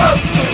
Whoa!